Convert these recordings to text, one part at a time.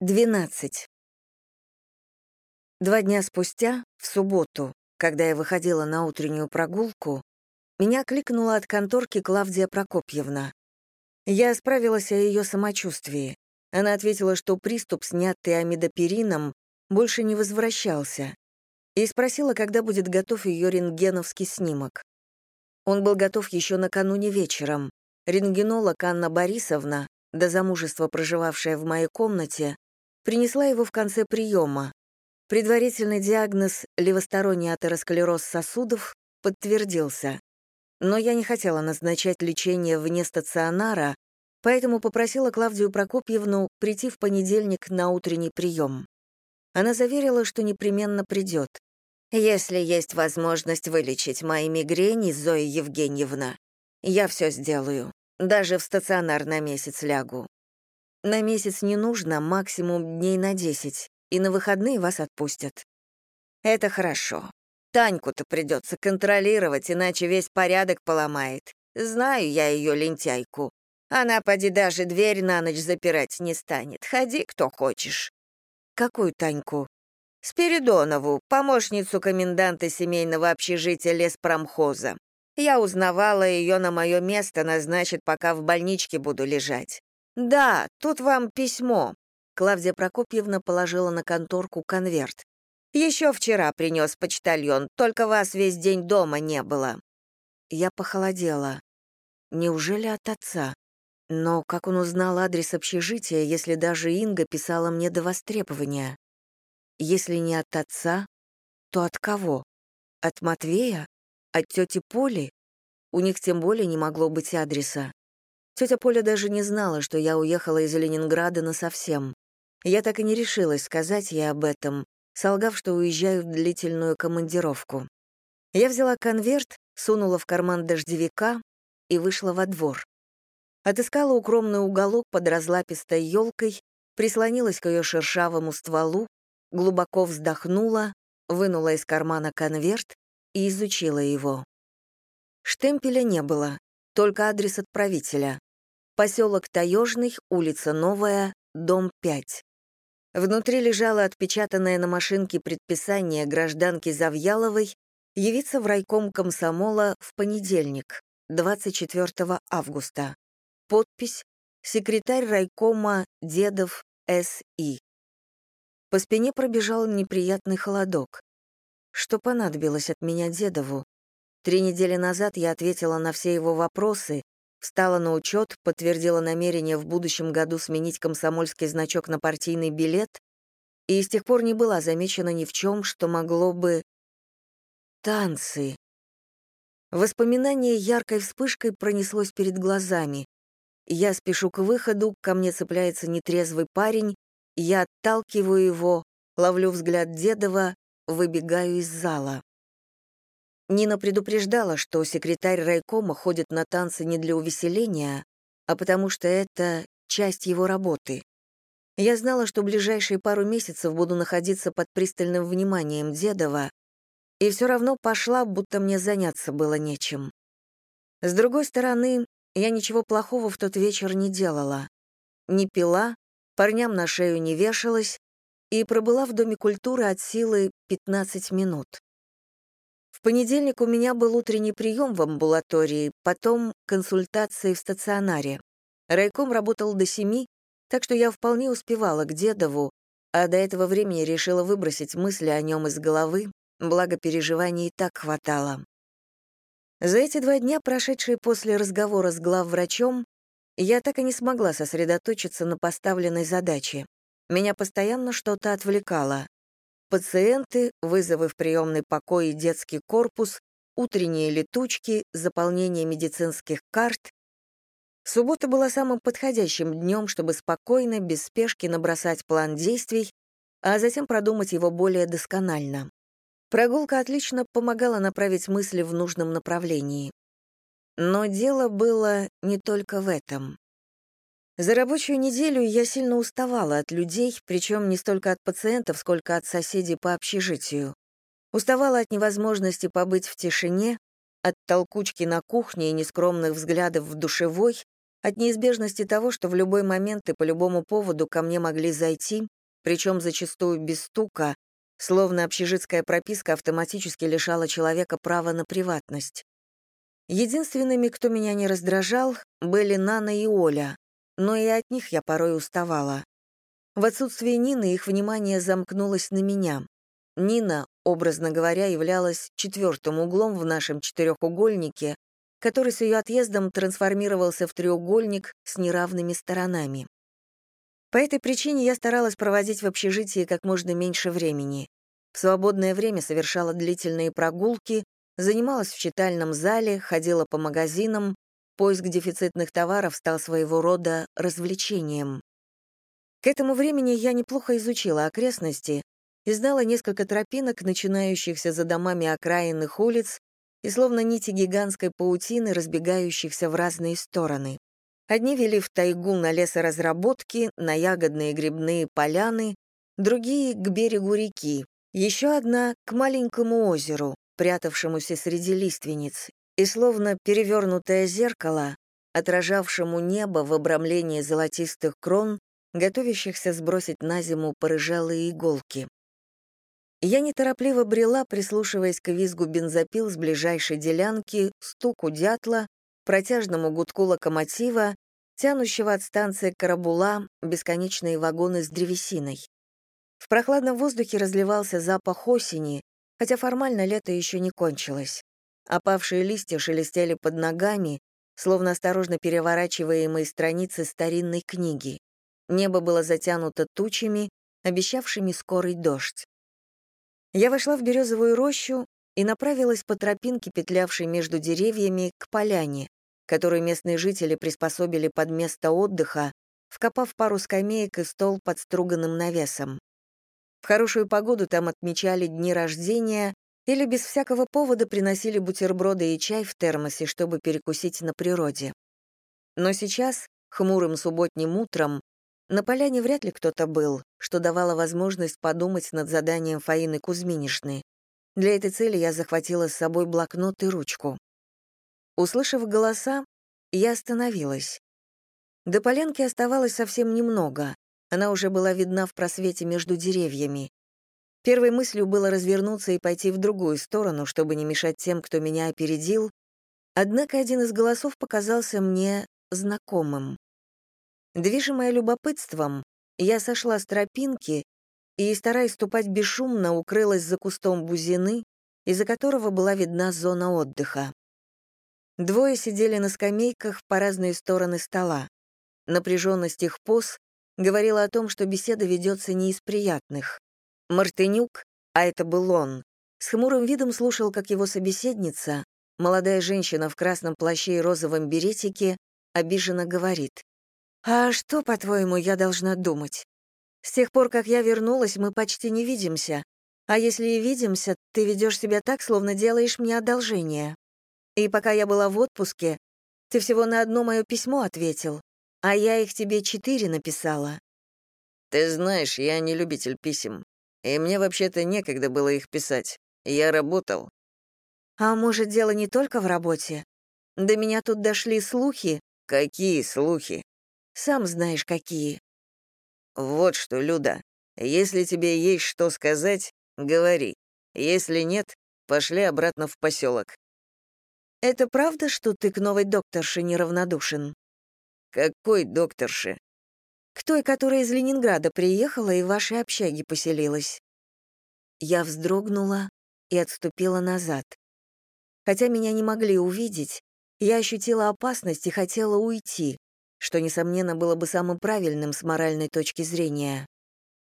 12. Два дня спустя, в субботу, когда я выходила на утреннюю прогулку, меня кликнула от конторки Клавдия Прокопьевна. Я справилась о ее самочувствии. Она ответила, что приступ, снятый амидоперином, больше не возвращался, и спросила, когда будет готов ее рентгеновский снимок. Он был готов еще накануне вечером. Рентгенолог Анна Борисовна, до замужества проживавшая в моей комнате, принесла его в конце приема. Предварительный диагноз левосторонний атеросклероз сосудов подтвердился. Но я не хотела назначать лечение вне стационара, поэтому попросила Клавдию Прокопьевну прийти в понедельник на утренний прием. Она заверила, что непременно придет. «Если есть возможность вылечить мои мигрени, Зоя Евгеньевна, я все сделаю. Даже в стационар на месяц лягу. На месяц не нужно, максимум дней на десять, и на выходные вас отпустят. Это хорошо. Таньку-то придется контролировать, иначе весь порядок поломает. Знаю я ее лентяйку. Она, поди, даже дверь на ночь запирать не станет. Ходи, кто хочешь. Какую Таньку? Спиридонову, помощницу коменданта семейного общежития леспромхоза. Я узнавала ее на мое место, назначит, пока в больничке буду лежать. «Да, тут вам письмо». Клавдия Прокопьевна положила на конторку конверт. «Еще вчера принес почтальон, только вас весь день дома не было». Я похолодела. Неужели от отца? Но как он узнал адрес общежития, если даже Инга писала мне до востребования? Если не от отца, то от кого? От Матвея? От тети Поли? У них тем более не могло быть адреса. Тетя Поля даже не знала, что я уехала из Ленинграда насовсем. Я так и не решилась сказать ей об этом, солгав, что уезжаю в длительную командировку. Я взяла конверт, сунула в карман дождевика и вышла во двор. Отыскала укромный уголок под разлапистой елкой, прислонилась к ее шершавому стволу, глубоко вздохнула, вынула из кармана конверт и изучила его. Штемпеля не было, только адрес отправителя. Поселок Таежный, улица Новая, дом 5. Внутри лежало отпечатанное на машинке предписание гражданки Завьяловой явиться в райком комсомола в понедельник, 24 августа. Подпись «Секретарь райкома Дедов С.И». По спине пробежал неприятный холодок. Что понадобилось от меня Дедову? Три недели назад я ответила на все его вопросы, Встала на учет, подтвердила намерение в будущем году сменить комсомольский значок на партийный билет и с тех пор не была замечена ни в чем, что могло бы... Танцы. Воспоминание яркой вспышкой пронеслось перед глазами. Я спешу к выходу, ко мне цепляется нетрезвый парень, я отталкиваю его, ловлю взгляд Дедова, выбегаю из зала. Нина предупреждала, что секретарь райкома ходит на танцы не для увеселения, а потому что это часть его работы. Я знала, что ближайшие пару месяцев буду находиться под пристальным вниманием Дедова, и все равно пошла, будто мне заняться было нечем. С другой стороны, я ничего плохого в тот вечер не делала. Не пила, парням на шею не вешалась и пробыла в Доме культуры от силы 15 минут. В понедельник у меня был утренний прием в амбулатории, потом консультации в стационаре. Райком работал до семи, так что я вполне успевала к Дедову, а до этого времени решила выбросить мысли о нем из головы, благо переживаний и так хватало. За эти два дня, прошедшие после разговора с главврачом, я так и не смогла сосредоточиться на поставленной задаче. Меня постоянно что-то отвлекало. Пациенты, вызовы в приемный покой и детский корпус, утренние летучки, заполнение медицинских карт. Суббота была самым подходящим днем, чтобы спокойно, без спешки набросать план действий, а затем продумать его более досконально. Прогулка отлично помогала направить мысли в нужном направлении. Но дело было не только в этом. За рабочую неделю я сильно уставала от людей, причем не столько от пациентов, сколько от соседей по общежитию. Уставала от невозможности побыть в тишине, от толкучки на кухне и нескромных взглядов в душевой, от неизбежности того, что в любой момент и по любому поводу ко мне могли зайти, причем зачастую без стука, словно общежитская прописка автоматически лишала человека права на приватность. Единственными, кто меня не раздражал, были Нана и Оля, но и от них я порой уставала. В отсутствие Нины их внимание замкнулось на меня. Нина, образно говоря, являлась четвертым углом в нашем четырехугольнике, который с ее отъездом трансформировался в треугольник с неравными сторонами. По этой причине я старалась проводить в общежитии как можно меньше времени. В свободное время совершала длительные прогулки, занималась в читальном зале, ходила по магазинам, поиск дефицитных товаров стал своего рода развлечением. К этому времени я неплохо изучила окрестности и знала несколько тропинок, начинающихся за домами окраинных улиц и словно нити гигантской паутины, разбегающихся в разные стороны. Одни вели в тайгу на лесоразработки, на ягодные грибные поляны, другие — к берегу реки, еще одна — к маленькому озеру, прятавшемуся среди лиственниц, и словно перевернутое зеркало, отражавшему небо в обрамлении золотистых крон, готовящихся сбросить на зиму порыжалые иголки. Я неторопливо брела, прислушиваясь к визгу бензопил с ближайшей делянки, стуку дятла, протяжному гудку локомотива, тянущего от станции Карабула бесконечные вагоны с древесиной. В прохладном воздухе разливался запах осени, хотя формально лето еще не кончилось. Опавшие листья шелестели под ногами, словно осторожно переворачиваемые страницы старинной книги. Небо было затянуто тучами, обещавшими скорый дождь. Я вошла в березовую рощу и направилась по тропинке, петлявшей между деревьями, к поляне, которую местные жители приспособили под место отдыха, вкопав пару скамеек и стол под струганным навесом. В хорошую погоду там отмечали дни рождения или без всякого повода приносили бутерброды и чай в термосе, чтобы перекусить на природе. Но сейчас, хмурым субботним утром, на поляне вряд ли кто-то был, что давало возможность подумать над заданием Фаины Кузьминишны. Для этой цели я захватила с собой блокнот и ручку. Услышав голоса, я остановилась. До полянки оставалось совсем немного. Она уже была видна в просвете между деревьями. Первой мыслью было развернуться и пойти в другую сторону, чтобы не мешать тем, кто меня опередил, однако один из голосов показался мне знакомым. Движимая любопытством, я сошла с тропинки и, стараясь ступать бесшумно, укрылась за кустом бузины, из-за которого была видна зона отдыха. Двое сидели на скамейках по разные стороны стола. Напряженность их поз говорила о том, что беседа ведется не из приятных. Мартынюк, а это был он, с хмурым видом слушал, как его собеседница, молодая женщина в красном плаще и розовом беретике, обиженно говорит. «А что, по-твоему, я должна думать? С тех пор, как я вернулась, мы почти не видимся. А если и видимся, ты ведешь себя так, словно делаешь мне одолжение. И пока я была в отпуске, ты всего на одно мое письмо ответил, а я их тебе четыре написала». «Ты знаешь, я не любитель писем, и мне вообще-то некогда было их писать. Я работал». «А может, дело не только в работе? До меня тут дошли слухи». «Какие слухи?» Сам знаешь, какие». «Вот что, Люда, если тебе есть что сказать, говори. Если нет, пошли обратно в поселок. «Это правда, что ты к новой докторше неравнодушен?» «Какой докторше?» «К той, которая из Ленинграда приехала и в вашей общаге поселилась». Я вздрогнула и отступила назад. Хотя меня не могли увидеть, я ощутила опасность и хотела уйти, что, несомненно, было бы самым правильным с моральной точки зрения.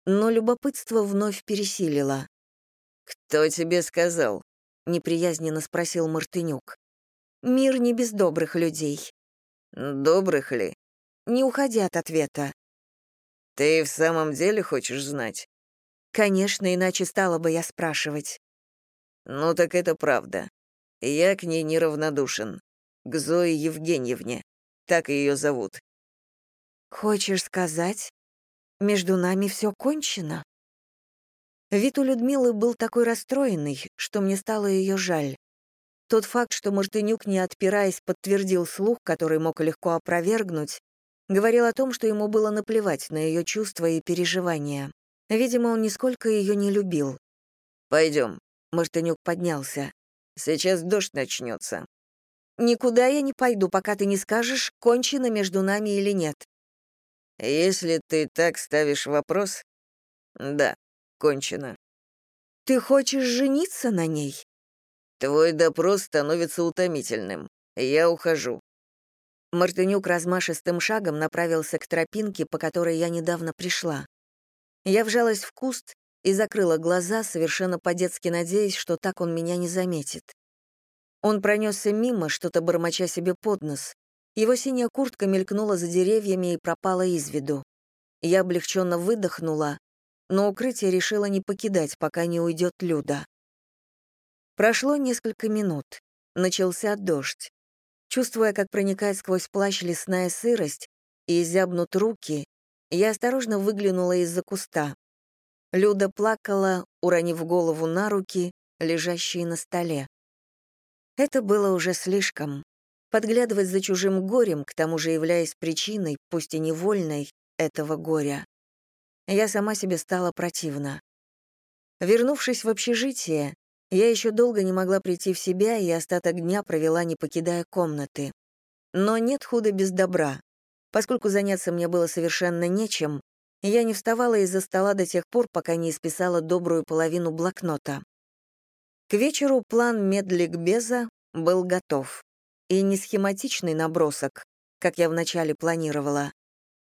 Но любопытство вновь пересилило. «Кто тебе сказал?» — неприязненно спросил Мартынюк. «Мир не без добрых людей». «Добрых ли?» «Не уходи от ответа». «Ты в самом деле хочешь знать?» «Конечно, иначе стала бы я спрашивать». «Ну так это правда. Я к ней неравнодушен. К Зое Евгеньевне. Так ее зовут. Хочешь сказать, между нами все кончено? Вид у Людмилы был такой расстроенный, что мне стало ее жаль. Тот факт, что Мартынюк, не отпираясь, подтвердил слух, который мог легко опровергнуть, говорил о том, что ему было наплевать на ее чувства и переживания. Видимо, он нисколько ее не любил. «Пойдем», — Мартынюк поднялся. «Сейчас дождь начнется». «Никуда я не пойду, пока ты не скажешь, кончено между нами или нет». «Если ты так ставишь вопрос...» «Да, кончено». «Ты хочешь жениться на ней?» «Твой допрос становится утомительным. Я ухожу». Мартынюк размашистым шагом направился к тропинке, по которой я недавно пришла. Я вжалась в куст и закрыла глаза, совершенно по-детски надеясь, что так он меня не заметит. Он пронесся мимо, что-то бормоча себе под нос. Его синяя куртка мелькнула за деревьями и пропала из виду. Я облегченно выдохнула, но укрытие решила не покидать, пока не уйдет Люда. Прошло несколько минут. Начался дождь. Чувствуя, как проникает сквозь плащ лесная сырость и зябнут руки, я осторожно выглянула из-за куста. Люда плакала, уронив голову на руки, лежащие на столе. Это было уже слишком. Подглядывать за чужим горем, к тому же являясь причиной, пусть и невольной, этого горя. Я сама себе стала противна. Вернувшись в общежитие, я еще долго не могла прийти в себя и остаток дня провела, не покидая комнаты. Но нет худа без добра. Поскольку заняться мне было совершенно нечем, я не вставала из-за стола до тех пор, пока не исписала добрую половину блокнота. К вечеру план медликбеза был готов. И не схематичный набросок, как я вначале планировала,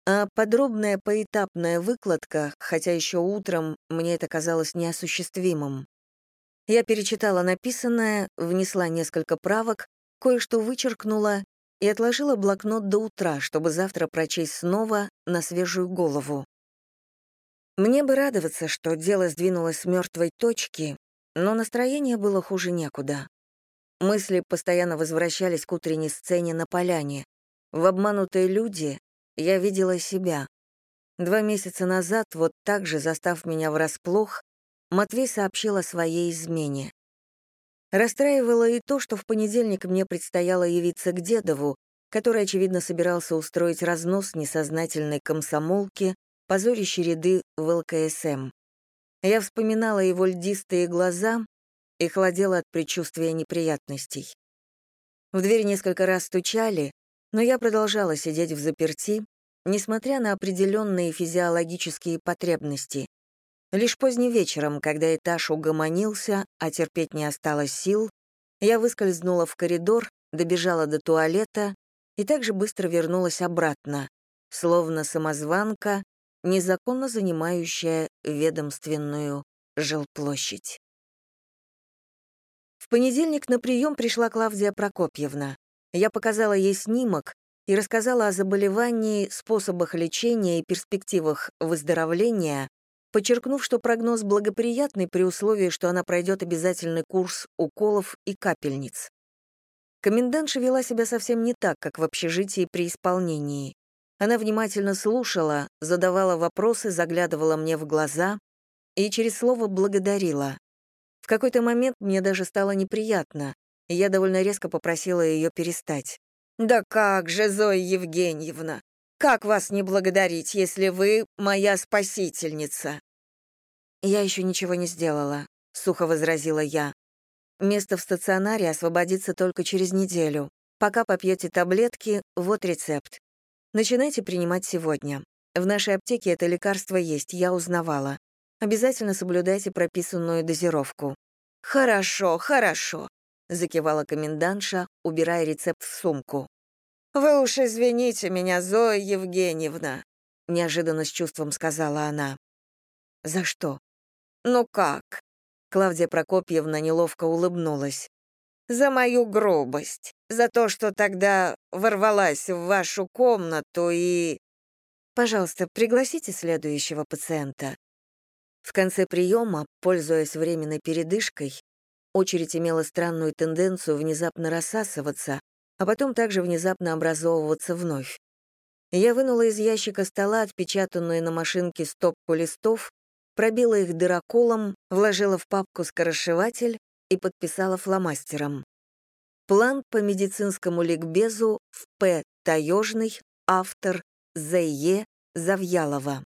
а подробная поэтапная выкладка, хотя еще утром мне это казалось неосуществимым. Я перечитала написанное, внесла несколько правок, кое-что вычеркнула и отложила блокнот до утра, чтобы завтра прочесть снова на свежую голову. Мне бы радоваться, что дело сдвинулось с мертвой точки, но настроение было хуже некуда. Мысли постоянно возвращались к утренней сцене на поляне. В «Обманутые люди» я видела себя. Два месяца назад, вот так же застав меня врасплох, Матвей сообщил о своей измене. Расстраивало и то, что в понедельник мне предстояло явиться к Дедову, который, очевидно, собирался устроить разнос несознательной комсомолки, позорящей ряды в ЛКСМ. Я вспоминала его льдистые глаза и холодела от предчувствия неприятностей. В дверь несколько раз стучали, но я продолжала сидеть в заперти, несмотря на определенные физиологические потребности. Лишь поздним вечером, когда этаж угомонился, а терпеть не осталось сил, я выскользнула в коридор, добежала до туалета и также быстро вернулась обратно, словно самозванка, незаконно занимающая ведомственную жилплощадь. В понедельник на прием пришла Клавдия Прокопьевна. Я показала ей снимок и рассказала о заболевании, способах лечения и перспективах выздоровления, подчеркнув, что прогноз благоприятный при условии, что она пройдет обязательный курс уколов и капельниц. Комендантша вела себя совсем не так, как в общежитии при исполнении. Она внимательно слушала, задавала вопросы, заглядывала мне в глаза и через слово благодарила. В какой-то момент мне даже стало неприятно, и я довольно резко попросила ее перестать. «Да как же, Зоя Евгеньевна! Как вас не благодарить, если вы моя спасительница?» «Я еще ничего не сделала», — сухо возразила я. «Место в стационаре освободится только через неделю. Пока попьете таблетки, вот рецепт. Начинайте принимать сегодня. В нашей аптеке это лекарство есть, я узнавала. Обязательно соблюдайте прописанную дозировку». «Хорошо, хорошо», — закивала комендантша, убирая рецепт в сумку. «Вы уж извините меня, Зоя Евгеньевна», — неожиданно с чувством сказала она. «За что?» «Ну как?» Клавдия Прокопьевна неловко улыбнулась. «За мою грубость, за то, что тогда ворвалась в вашу комнату и...» «Пожалуйста, пригласите следующего пациента». В конце приема, пользуясь временной передышкой, очередь имела странную тенденцию внезапно рассасываться, а потом также внезапно образовываться вновь. Я вынула из ящика стола отпечатанную на машинке стопку листов, пробила их дыроколом, вложила в папку скоросшиватель и подписала фломастером. План по медицинскому ликбезу в П. Таежный, автор З.Е. Завьялова.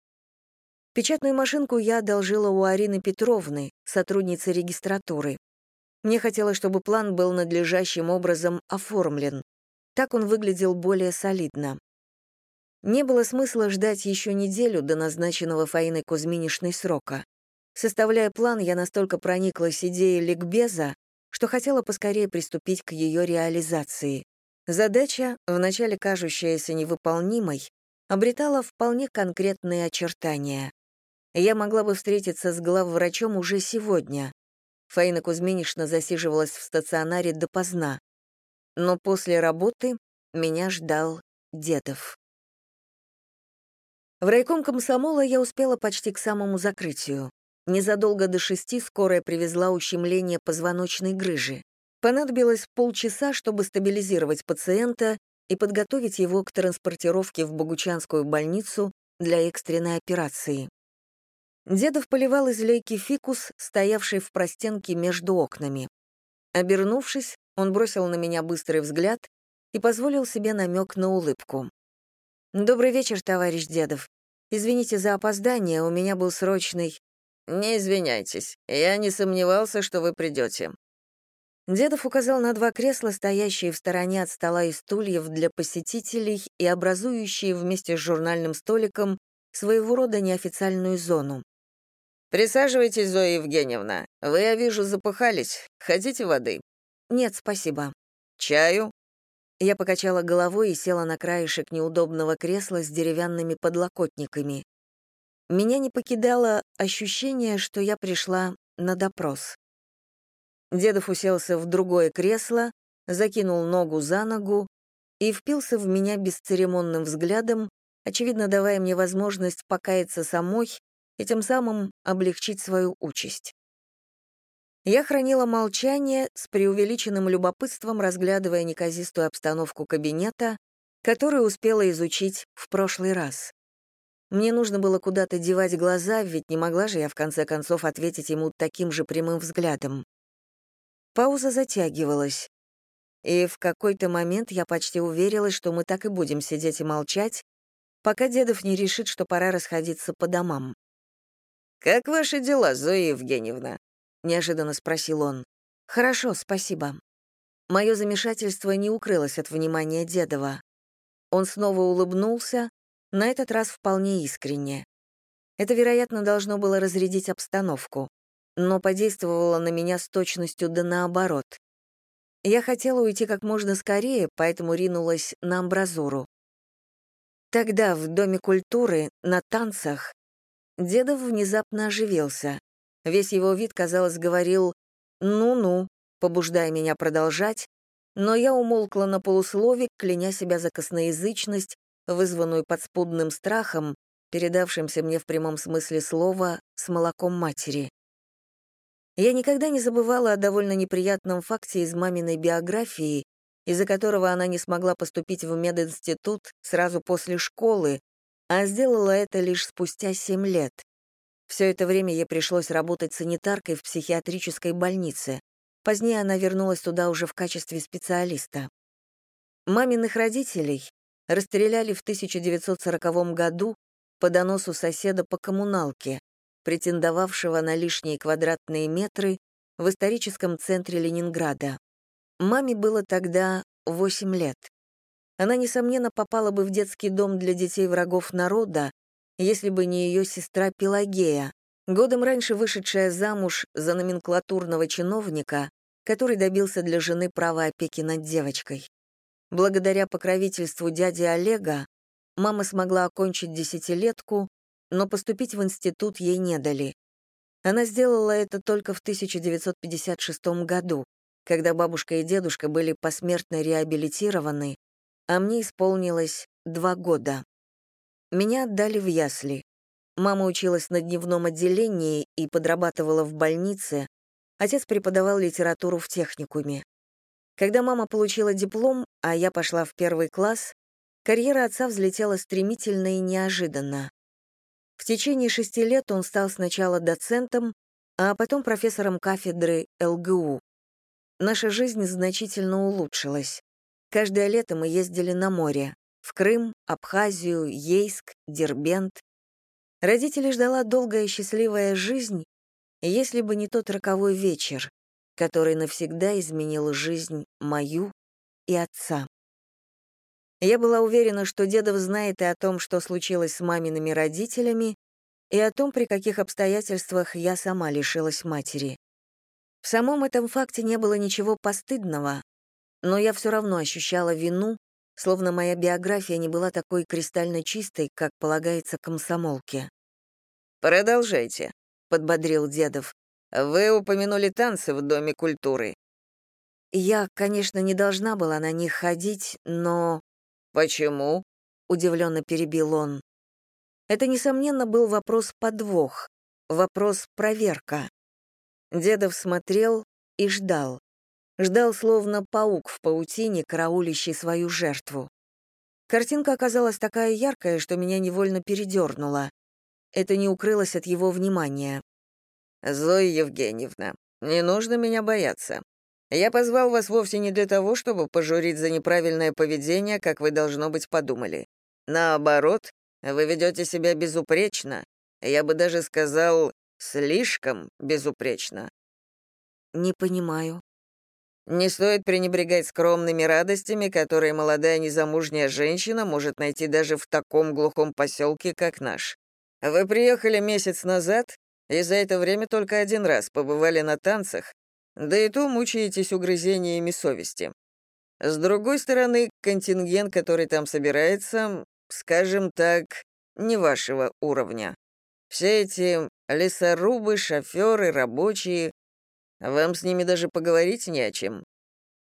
Печатную машинку я одолжила у Арины Петровны, сотрудницы регистратуры. Мне хотелось, чтобы план был надлежащим образом оформлен. Так он выглядел более солидно. Не было смысла ждать еще неделю до назначенного Фаиной Кузьминишной срока. Составляя план, я настолько прониклась идеей ликбеза, что хотела поскорее приступить к ее реализации. Задача, вначале кажущаяся невыполнимой, обретала вполне конкретные очертания. Я могла бы встретиться с главврачом уже сегодня. Фаина Кузьминишна засиживалась в стационаре допоздна. Но после работы меня ждал Дедов. В райком комсомола я успела почти к самому закрытию. Незадолго до шести скорая привезла ущемление позвоночной грыжи. Понадобилось полчаса, чтобы стабилизировать пациента и подготовить его к транспортировке в Богучанскую больницу для экстренной операции. Дедов поливал из лейки фикус, стоявший в простенке между окнами. Обернувшись, он бросил на меня быстрый взгляд и позволил себе намек на улыбку. «Добрый вечер, товарищ Дедов. Извините за опоздание, у меня был срочный...» «Не извиняйтесь, я не сомневался, что вы придете». Дедов указал на два кресла, стоящие в стороне от стола и стульев для посетителей и образующие вместе с журнальным столиком своего рода неофициальную зону. «Присаживайтесь, Зоя Евгеньевна. Вы, я вижу, запыхались. Хотите воды?» «Нет, спасибо». «Чаю?» Я покачала головой и села на краешек неудобного кресла с деревянными подлокотниками. Меня не покидало ощущение, что я пришла на допрос. Дедов уселся в другое кресло, закинул ногу за ногу и впился в меня бесцеремонным взглядом, очевидно давая мне возможность покаяться самой и тем самым облегчить свою участь. Я хранила молчание, с преувеличенным любопытством разглядывая неказистую обстановку кабинета, которую успела изучить в прошлый раз. Мне нужно было куда-то девать глаза, ведь не могла же я в конце концов ответить ему таким же прямым взглядом. Пауза затягивалась. И в какой-то момент я почти уверилась, что мы так и будем сидеть и молчать, пока Дедов не решит, что пора расходиться по домам. «Как ваши дела, Зоя Евгеньевна?» — неожиданно спросил он. «Хорошо, спасибо». Мое замешательство не укрылось от внимания Дедова. Он снова улыбнулся, на этот раз вполне искренне. Это, вероятно, должно было разрядить обстановку, но подействовало на меня с точностью да наоборот. Я хотела уйти как можно скорее, поэтому ринулась на амбразуру. Тогда в Доме культуры, на танцах, Дедов внезапно оживился. Весь его вид, казалось, говорил «ну-ну», побуждая меня продолжать, но я умолкла на полуслове, кляня себя за косноязычность вызванную подспудным страхом, передавшимся мне в прямом смысле слова с молоком матери. Я никогда не забывала о довольно неприятном факте из маминой биографии, из-за которого она не смогла поступить в мединститут сразу после школы, а сделала это лишь спустя семь лет. Все это время ей пришлось работать санитаркой в психиатрической больнице. Позднее она вернулась туда уже в качестве специалиста. Маминых родителей, расстреляли в 1940 году по доносу соседа по коммуналке, претендовавшего на лишние квадратные метры в историческом центре Ленинграда. Маме было тогда 8 лет. Она, несомненно, попала бы в детский дом для детей врагов народа, если бы не ее сестра Пелагея, годом раньше вышедшая замуж за номенклатурного чиновника, который добился для жены права опеки над девочкой. Благодаря покровительству дяди Олега мама смогла окончить десятилетку, но поступить в институт ей не дали. Она сделала это только в 1956 году, когда бабушка и дедушка были посмертно реабилитированы, а мне исполнилось два года. Меня отдали в ясли. Мама училась на дневном отделении и подрабатывала в больнице, отец преподавал литературу в техникуме. Когда мама получила диплом, а я пошла в первый класс, карьера отца взлетела стремительно и неожиданно. В течение шести лет он стал сначала доцентом, а потом профессором кафедры ЛГУ. наша жизнь значительно улучшилась. Каждое лето мы ездили на море. В Крым, Абхазию, Ейск, Дербент. Родителей ждала долгая счастливая жизнь, если бы не тот роковой вечер, который навсегда изменил жизнь мою и отца. Я была уверена, что Дедов знает и о том, что случилось с мамиными родителями, и о том, при каких обстоятельствах я сама лишилась матери. В самом этом факте не было ничего постыдного, но я все равно ощущала вину, словно моя биография не была такой кристально чистой, как полагается комсомолке. «Продолжайте», — подбодрил Дедов. «Вы упомянули танцы в Доме культуры». Я, конечно, не должна была на них ходить, но... «Почему?» — удивленно перебил он. Это, несомненно, был вопрос-подвох, вопрос-проверка. Дедов смотрел и ждал. Ждал, словно паук в паутине, караулищий свою жертву. Картинка оказалась такая яркая, что меня невольно передернуло. Это не укрылось от его внимания. «Зоя Евгеньевна, не нужно меня бояться. Я позвал вас вовсе не для того, чтобы пожурить за неправильное поведение, как вы, должно быть, подумали. Наоборот, вы ведете себя безупречно. Я бы даже сказал, слишком безупречно. Не понимаю. Не стоит пренебрегать скромными радостями, которые молодая незамужняя женщина может найти даже в таком глухом поселке, как наш. Вы приехали месяц назад, и за это время только один раз побывали на танцах, да и то мучаетесь угрызениями совести. С другой стороны, контингент, который там собирается, скажем так, не вашего уровня. Все эти лесорубы, шоферы, рабочие, вам с ними даже поговорить не о чем.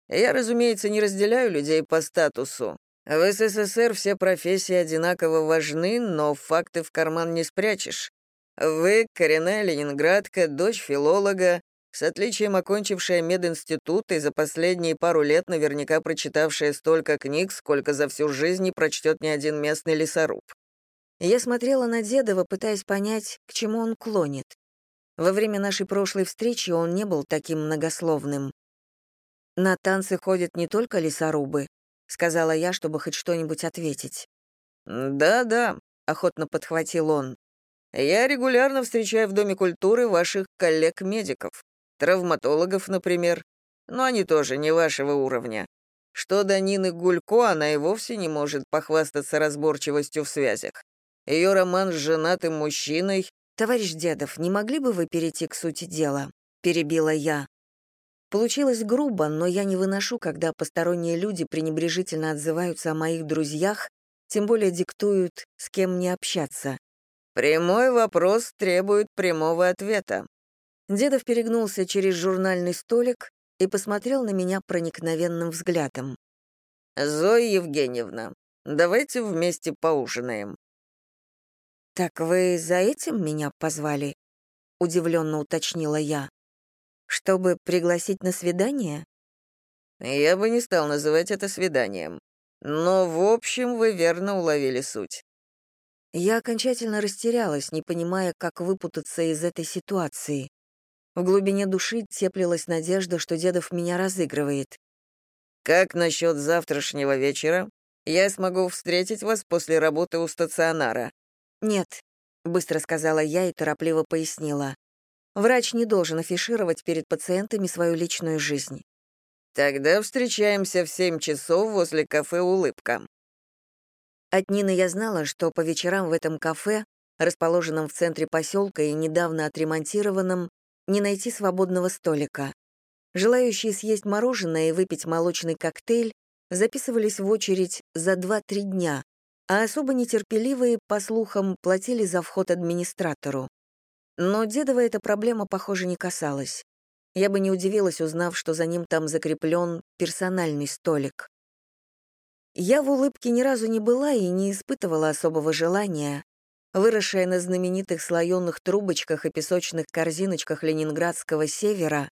Я, разумеется, не разделяю людей по статусу. В СССР все профессии одинаково важны, но факты в карман не спрячешь. Вы — коренная ленинградка, дочь филолога, с отличием окончившая мединститут и за последние пару лет наверняка прочитавшая столько книг, сколько за всю жизнь не прочтет ни один местный лесоруб. Я смотрела на Дедова, пытаясь понять, к чему он клонит. Во время нашей прошлой встречи он не был таким многословным. «На танцы ходят не только лесорубы», — сказала я, чтобы хоть что-нибудь ответить. «Да-да», — охотно подхватил он. «Я регулярно встречаю в Доме культуры ваших коллег-медиков. Травматологов, например. Но они тоже не вашего уровня. Что до Нины Гулько, она и вовсе не может похвастаться разборчивостью в связях. Ее роман с женатым мужчиной... «Товарищ Дедов, не могли бы вы перейти к сути дела?» — перебила я. Получилось грубо, но я не выношу, когда посторонние люди пренебрежительно отзываются о моих друзьях, тем более диктуют, с кем мне общаться. «Прямой вопрос требует прямого ответа», Дедов перегнулся через журнальный столик и посмотрел на меня проникновенным взглядом. «Зоя Евгеньевна, давайте вместе поужинаем». «Так вы за этим меня позвали?» — удивленно уточнила я. «Чтобы пригласить на свидание?» «Я бы не стал называть это свиданием. Но, в общем, вы верно уловили суть». Я окончательно растерялась, не понимая, как выпутаться из этой ситуации. В глубине души теплилась надежда, что Дедов меня разыгрывает. «Как насчет завтрашнего вечера? Я смогу встретить вас после работы у стационара». «Нет», — быстро сказала я и торопливо пояснила. «Врач не должен афишировать перед пациентами свою личную жизнь». «Тогда встречаемся в семь часов возле кафе «Улыбка». От Нины я знала, что по вечерам в этом кафе, расположенном в центре поселка и недавно отремонтированном, не найти свободного столика. Желающие съесть мороженое и выпить молочный коктейль записывались в очередь за 2-3 дня, а особо нетерпеливые, по слухам, платили за вход администратору. Но Дедова эта проблема, похоже, не касалась. Я бы не удивилась, узнав, что за ним там закреплен персональный столик. Я в улыбке ни разу не была и не испытывала особого желания, Выросшая на знаменитых слоеных трубочках и песочных корзиночках ленинградского севера,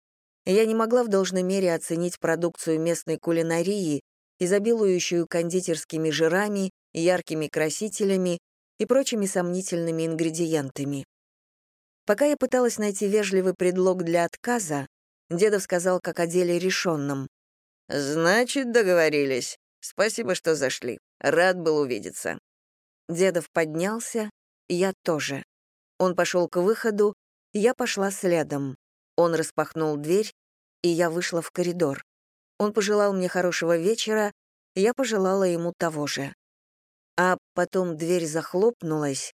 я не могла в должной мере оценить продукцию местной кулинарии, изобилующую кондитерскими жирами, яркими красителями и прочими сомнительными ингредиентами. Пока я пыталась найти вежливый предлог для отказа, Дедов сказал, как о деле решенном. «Значит, договорились. Спасибо, что зашли. Рад был увидеться». Дедов поднялся, я тоже. Он пошел к выходу, я пошла следом. Он распахнул дверь, и я вышла в коридор. Он пожелал мне хорошего вечера, я пожелала ему того же. А потом дверь захлопнулась,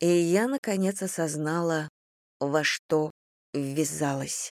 и я, наконец, осознала, во что ввязалась.